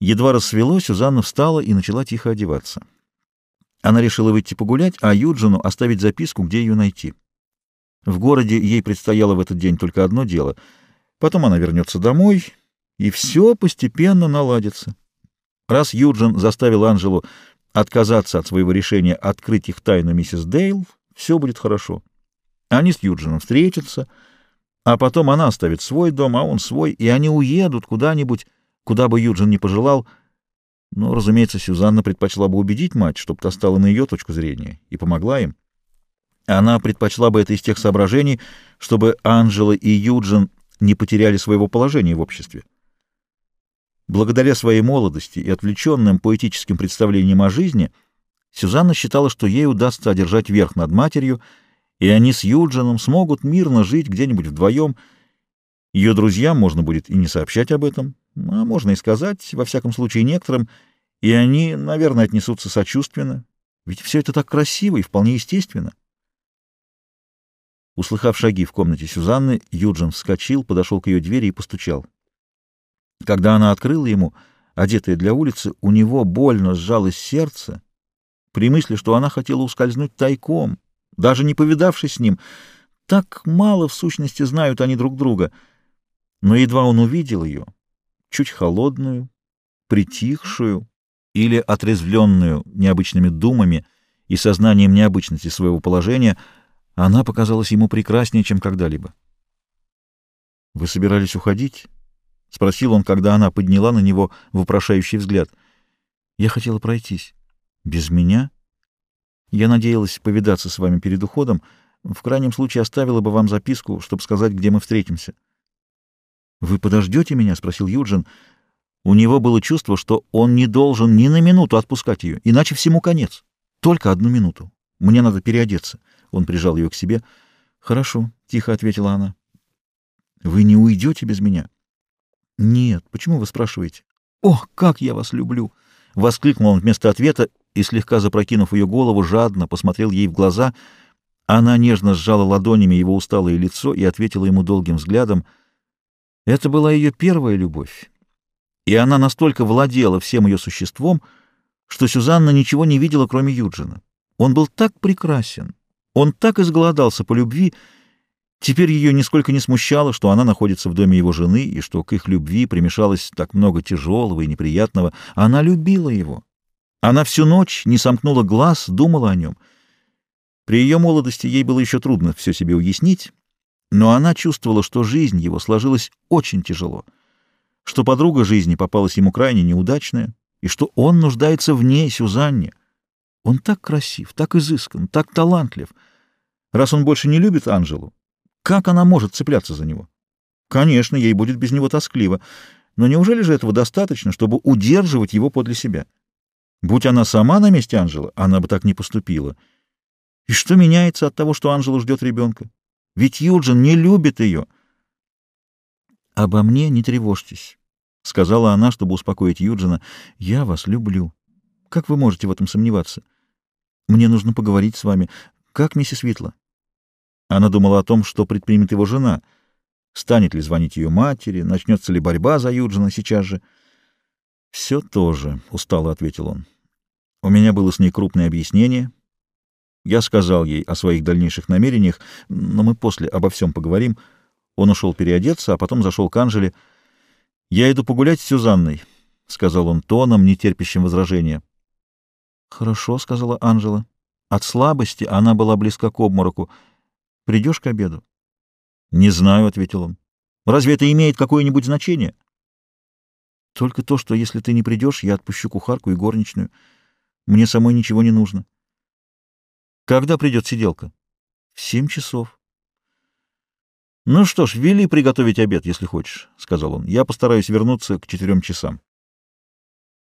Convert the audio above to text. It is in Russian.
Едва рассвело, Сюзанна встала и начала тихо одеваться. Она решила выйти погулять, а Юджину оставить записку, где ее найти. В городе ей предстояло в этот день только одно дело. Потом она вернется домой, и все постепенно наладится. Раз Юджин заставил Анжелу отказаться от своего решения открыть их тайну миссис Дейл, все будет хорошо. Они с Юджином встретятся, а потом она оставит свой дом, а он свой, и они уедут куда-нибудь, куда бы Юджин не пожелал. Но, разумеется, Сюзанна предпочла бы убедить мать, чтобы та стала на ее точку зрения, и помогла им. Она предпочла бы это из тех соображений, чтобы Анжела и Юджин не потеряли своего положения в обществе. Благодаря своей молодости и отвлеченным поэтическим представлениям о жизни, Сюзанна считала, что ей удастся одержать верх над матерью, и они с Юджином смогут мирно жить где-нибудь вдвоем. Ее друзьям можно будет и не сообщать об этом, а можно и сказать, во всяком случае, некоторым, и они, наверное, отнесутся сочувственно, ведь все это так красиво и вполне естественно. Услыхав шаги в комнате Сюзанны, Юджин вскочил, подошел к ее двери и постучал. Когда она открыла ему, одетая для улицы, у него больно сжалось сердце при мысли, что она хотела ускользнуть тайком, даже не повидавшись с ним. Так мало, в сущности, знают они друг друга. Но едва он увидел ее, чуть холодную, притихшую или отрезвленную необычными думами и сознанием необычности своего положения, она показалась ему прекраснее, чем когда-либо. — Вы собирались уходить? — спросил он, когда она подняла на него вопрошающий взгляд. — Я хотела пройтись. — Без меня? Я надеялась повидаться с вами перед уходом. В крайнем случае оставила бы вам записку, чтобы сказать, где мы встретимся. — Вы подождете меня? — спросил Юджин. У него было чувство, что он не должен ни на минуту отпускать ее, иначе всему конец. Только одну минуту. Мне надо переодеться. Он прижал ее к себе. — Хорошо, — тихо ответила она. — Вы не уйдете без меня? — Нет. Почему вы спрашиваете? — Ох, как я вас люблю! — воскликнул он вместо ответа и, слегка запрокинув ее голову, жадно посмотрел ей в глаза. Она нежно сжала ладонями его усталое лицо и ответила ему долгим взглядом — это была ее первая любовь, и она настолько владела всем ее существом, что Сюзанна ничего не видела, кроме Юджина. Он был так прекрасен, он так изголодался по любви, теперь ее нисколько не смущало, что она находится в доме его жены и что к их любви примешалось так много тяжелого и неприятного. Она любила его. Она всю ночь не сомкнула глаз, думала о нем. При ее молодости ей было еще трудно все себе уяснить, но она чувствовала, что жизнь его сложилась очень тяжело, что подруга жизни попалась ему крайне неудачная, и что он нуждается в ней, Сюзанне. Он так красив, так изыскан, так талантлив. Раз он больше не любит Анжелу, как она может цепляться за него? Конечно, ей будет без него тоскливо, но неужели же этого достаточно, чтобы удерживать его подле себя? Будь она сама на месте Анжелы, она бы так не поступила. И что меняется от того, что Анжела ждет ребенка? Ведь Юджин не любит ее. «Обо мне не тревожьтесь», — сказала она, чтобы успокоить Юджина. «Я вас люблю. Как вы можете в этом сомневаться? Мне нужно поговорить с вами. Как миссис Витла?» Она думала о том, что предпримет его жена. Станет ли звонить ее матери, начнется ли борьба за Юджина сейчас же. «Все тоже», — устало ответил он. «У меня было с ней крупное объяснение». Я сказал ей о своих дальнейших намерениях, но мы после обо всем поговорим. Он ушел переодеться, а потом зашел к Анжеле. «Я иду погулять с Сюзанной», — сказал он тоном, нетерпящим возражения. «Хорошо», — сказала Анжела. От слабости она была близка к обмороку. «Придешь к обеду?» «Не знаю», — ответил он. «Разве это имеет какое-нибудь значение?» «Только то, что если ты не придешь, я отпущу кухарку и горничную. Мне самой ничего не нужно». Когда придет сиделка? В семь часов. Ну что ж, вели приготовить обед, если хочешь, — сказал он. Я постараюсь вернуться к четырем часам.